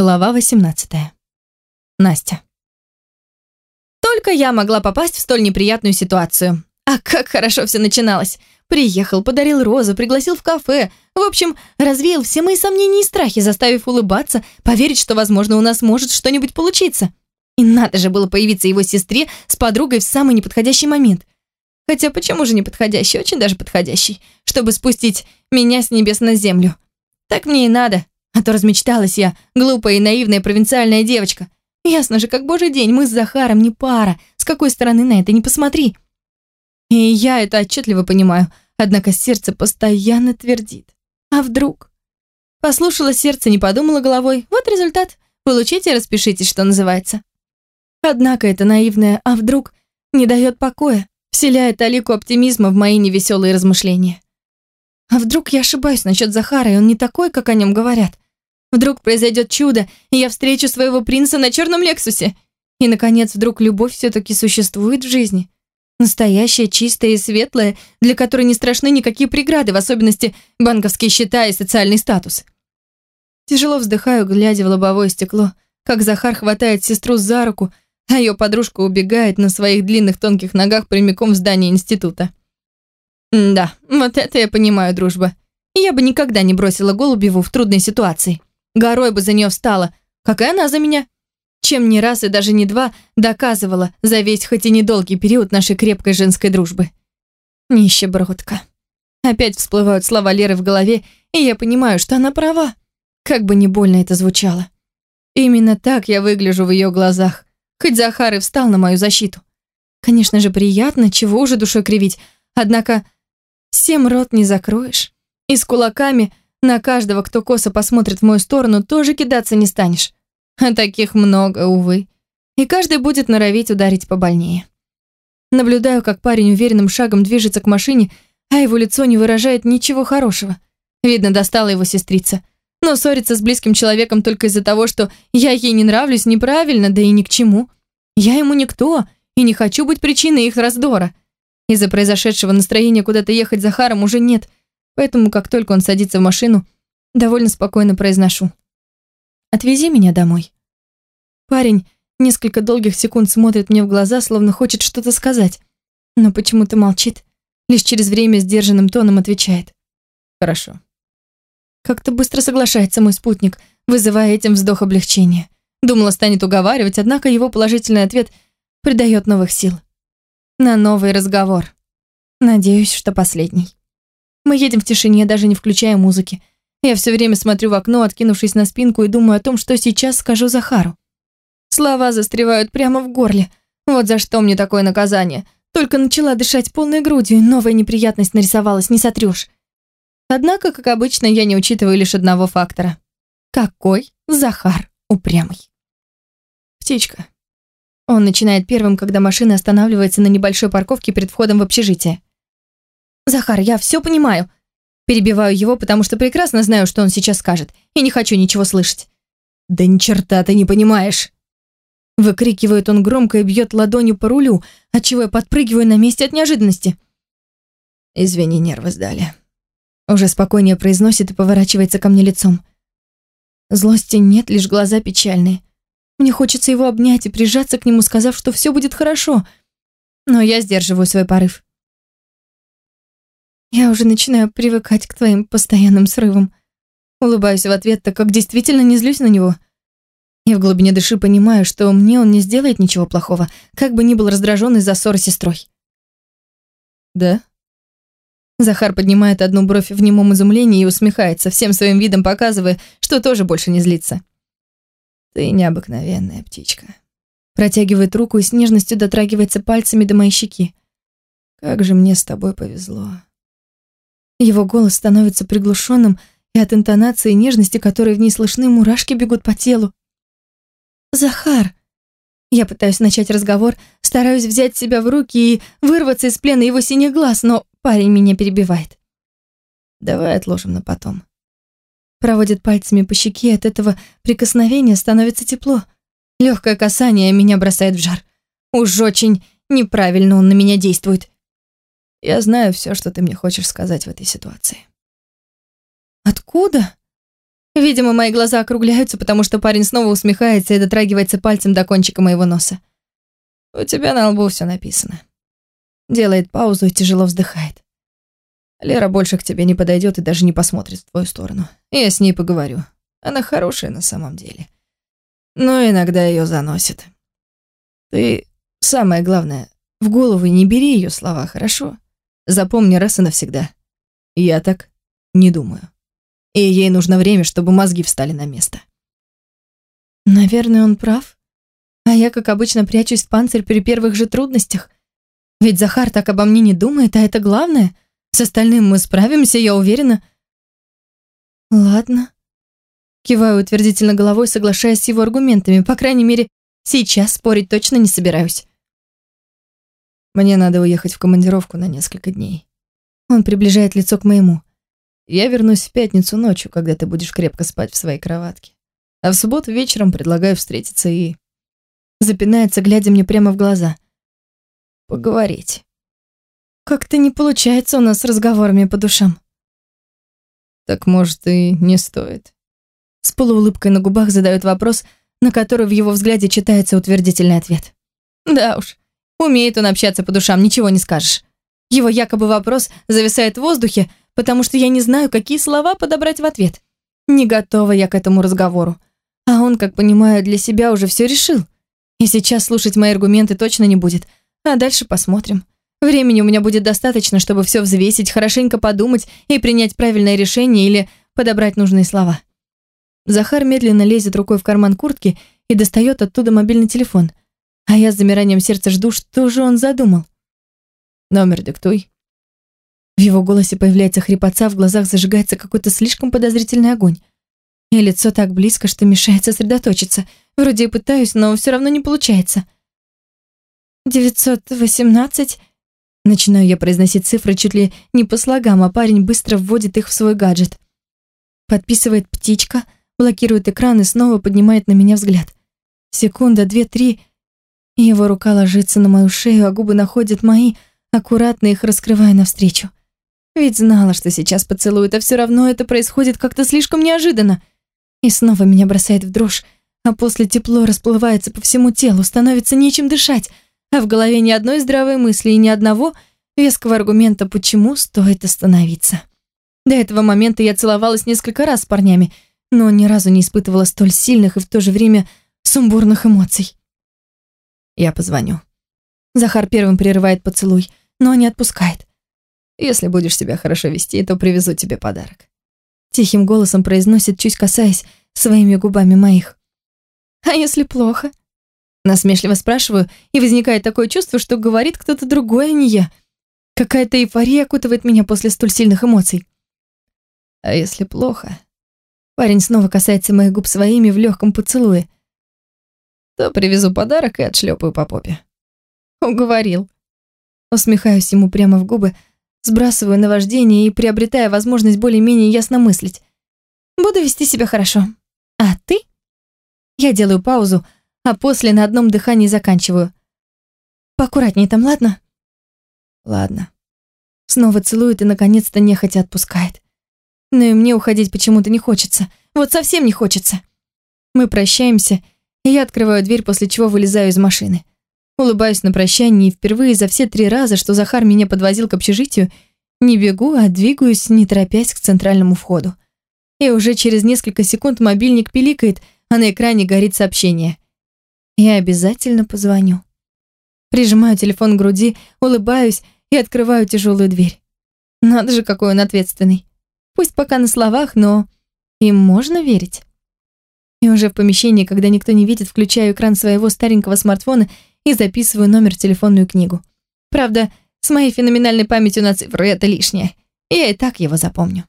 Глава 18. Настя. Только я могла попасть в столь неприятную ситуацию. А как хорошо все начиналось. Приехал, подарил розу, пригласил в кафе. В общем, развеял все мои сомнения и страхи, заставив улыбаться, поверить, что, возможно, у нас может что-нибудь получиться. И надо же было появиться его сестре с подругой в самый неподходящий момент. Хотя почему же неподходящий? Очень даже подходящий. Чтобы спустить меня с небес на землю. Так мне и надо. А то размечталась я, глупая и наивная провинциальная девочка. Ясно же, как божий день, мы с Захаром не пара. С какой стороны на это не посмотри. И я это отчетливо понимаю, однако сердце постоянно твердит. А вдруг? Послушала сердце, не подумала головой. Вот результат. Получите распишитесь, что называется. Однако это наивное «а вдруг» не дает покоя, вселяет талику оптимизма в мои невеселые размышления. А вдруг я ошибаюсь насчет Захара, и он не такой, как о нем говорят? Вдруг произойдет чудо, и я встречу своего принца на черном Лексусе. И, наконец, вдруг любовь все-таки существует в жизни. Настоящая, чистая и светлая, для которой не страшны никакие преграды, в особенности банковские счета и социальный статус. Тяжело вздыхаю, глядя в лобовое стекло, как Захар хватает сестру за руку, а ее подружка убегает на своих длинных тонких ногах прямиком в здание института. Да, вот это я понимаю, дружба. Я бы никогда не бросила Голубеву в трудной ситуации горой бы за нее встала, как и она за меня. Чем не раз и даже не два доказывала за весь хоть и недолгий период нашей крепкой женской дружбы. Нищебродка. Опять всплывают слова Леры в голове, и я понимаю, что она права. Как бы не больно это звучало. Именно так я выгляжу в ее глазах. Хоть Захар и встал на мою защиту. Конечно же, приятно, чего уже душой кривить. Однако всем рот не закроешь. И с кулаками на каждого, кто косо посмотрит в мою сторону, тоже кидаться не станешь. А таких много, увы. И каждый будет норовить ударить побольнее. Наблюдаю, как парень уверенным шагом движется к машине, а его лицо не выражает ничего хорошего. Видно, достала его сестрица. Но ссориться с близким человеком только из-за того, что я ей не нравлюсь, неправильно, да и ни к чему. Я ему никто, и не хочу быть причиной их раздора. Из-за произошедшего настроения куда-то ехать за Харом уже нет, Поэтому, как только он садится в машину, довольно спокойно произношу. «Отвези меня домой». Парень несколько долгих секунд смотрит мне в глаза, словно хочет что-то сказать, но почему-то молчит, лишь через время сдержанным тоном отвечает. «Хорошо». Как-то быстро соглашается мой спутник, вызывая этим вздох облегчения. Думала, станет уговаривать, однако его положительный ответ придает новых сил. На новый разговор. Надеюсь, что последний. Мы едем в тишине, даже не включая музыки. Я все время смотрю в окно, откинувшись на спинку, и думаю о том, что сейчас скажу Захару. Слова застревают прямо в горле. Вот за что мне такое наказание. Только начала дышать полной грудью, и новая неприятность нарисовалась, не сотрешь. Однако, как обычно, я не учитываю лишь одного фактора. Какой Захар упрямый. Птичка. Он начинает первым, когда машина останавливается на небольшой парковке перед входом в общежитие. «Захар, я все понимаю». Перебиваю его, потому что прекрасно знаю, что он сейчас скажет, и не хочу ничего слышать. «Да ни черта ты не понимаешь!» Выкрикивает он громко и бьет ладонью по рулю, отчего я подпрыгиваю на месте от неожиданности. «Извини, нервы сдали». Уже спокойнее произносит и поворачивается ко мне лицом. Злости нет, лишь глаза печальные. Мне хочется его обнять и прижаться к нему, сказав, что все будет хорошо. Но я сдерживаю свой порыв. Я уже начинаю привыкать к твоим постоянным срывам. Улыбаюсь в ответ, так как действительно не злюсь на него. Я в глубине души понимаю, что мне он не сделает ничего плохого, как бы ни был раздражен из-за ссоры с сестрой. Да? Захар поднимает одну бровь в немом изумлении и усмехается, всем своим видом показывая, что тоже больше не злится. Ты необыкновенная птичка. Протягивает руку и с нежностью дотрагивается пальцами до моей щеки. Как же мне с тобой повезло. Его голос становится приглушенным, и от интонации нежности, которые в ней слышны, мурашки бегут по телу. «Захар!» Я пытаюсь начать разговор, стараюсь взять себя в руки и вырваться из плена его синих глаз, но парень меня перебивает. «Давай отложим на потом». Проводит пальцами по щеке, от этого прикосновения становится тепло. Легкое касание меня бросает в жар. Уж очень неправильно он на меня действует. Я знаю все, что ты мне хочешь сказать в этой ситуации. Откуда? Видимо, мои глаза округляются, потому что парень снова усмехается и дотрагивается пальцем до кончика моего носа. У тебя на лбу все написано. Делает паузу и тяжело вздыхает. Лера больше к тебе не подойдет и даже не посмотрит в твою сторону. Я с ней поговорю. Она хорошая на самом деле. Но иногда ее заносит. Ты, самое главное, в голову не бери ее слова, хорошо? Запомни раз и навсегда. Я так не думаю. И ей нужно время, чтобы мозги встали на место. Наверное, он прав. А я, как обычно, прячусь в панцирь при первых же трудностях. Ведь Захар так обо мне не думает, а это главное. С остальным мы справимся, я уверена. Ладно. Киваю утвердительно головой, соглашаясь с его аргументами. По крайней мере, сейчас спорить точно не собираюсь. Мне надо уехать в командировку на несколько дней. Он приближает лицо к моему. Я вернусь в пятницу ночью, когда ты будешь крепко спать в своей кроватке. А в субботу вечером предлагаю встретиться и... Запинается, глядя мне прямо в глаза. Поговорить. Как-то не получается у нас с разговорами по душам. Так может и не стоит. С полуулыбкой на губах задает вопрос, на который в его взгляде читается утвердительный ответ. Да уж, умеет он общаться по душам, ничего не скажешь. Его якобы вопрос зависает в воздухе, потому что я не знаю, какие слова подобрать в ответ. Не готова я к этому разговору. А он, как понимаю, для себя уже все решил. И сейчас слушать мои аргументы точно не будет. А дальше посмотрим. Времени у меня будет достаточно, чтобы все взвесить, хорошенько подумать и принять правильное решение или подобрать нужные слова. Захар медленно лезет рукой в карман куртки и достает оттуда мобильный телефон. А я с замиранием сердца жду, что же он задумал. «Номер диктуй», в его голосе появляется хрипотца, в глазах зажигается какой-то слишком подозрительный огонь. И лицо так близко, что мешает сосредоточиться. Вроде и пытаюсь, но все равно не получается. «Девятьсот восемнадцать...» Начинаю я произносить цифры чуть ли не по слогам, а парень быстро вводит их в свой гаджет. Подписывает птичка, блокирует экран и снова поднимает на меня взгляд. Секунда, две, три... Его рука ложится на мою шею, а губы находят мои, аккуратно их раскрывая навстречу. Ведь знала, что сейчас поцелует, а все равно это происходит как-то слишком неожиданно. И снова меня бросает в дрожь, а после тепло расплывается по всему телу, становится нечем дышать, а в голове ни одной здравой мысли и ни одного веского аргумента, почему стоит остановиться. До этого момента я целовалась несколько раз с парнями, но ни разу не испытывала столь сильных и в то же время сумбурных эмоций. Я позвоню. Захар первым прерывает поцелуй, но не отпускает. Если будешь себя хорошо вести, то привезу тебе подарок. Тихим голосом произносит, чуть касаясь своими губами моих. А если плохо? Насмешливо спрашиваю, и возникает такое чувство, что говорит кто-то другой, а не я. Какая-то эйфория окутывает меня после столь сильных эмоций. А если плохо? Парень снова касается моих губ своими в легком поцелуе. То привезу подарок и отшлепаю по попе. Уговорил. Усмехаюсь ему прямо в губы, Сбрасываю наваждение и приобретая возможность более-менее ясно мыслить. Буду вести себя хорошо. А ты? Я делаю паузу, а после на одном дыхании заканчиваю. Поаккуратнее там, ладно? Ладно. Снова целует и наконец-то нехотя отпускает. Но и мне уходить почему-то не хочется. Вот совсем не хочется. Мы прощаемся, и я открываю дверь, после чего вылезаю из машины. Улыбаюсь на прощание и впервые за все три раза, что Захар меня подвозил к общежитию, не бегу, а двигаюсь, не торопясь к центральному входу. И уже через несколько секунд мобильник пиликает, а на экране горит сообщение. Я обязательно позвоню. Прижимаю телефон к груди, улыбаюсь и открываю тяжелую дверь. Надо же, какой он ответственный. Пусть пока на словах, но им можно верить. И уже в помещении, когда никто не видит, включаю экран своего старенького смартфона и записываю номер в телефонную книгу. Правда, с моей феноменальной памятью на цифры это лишнее. Я и так его запомню.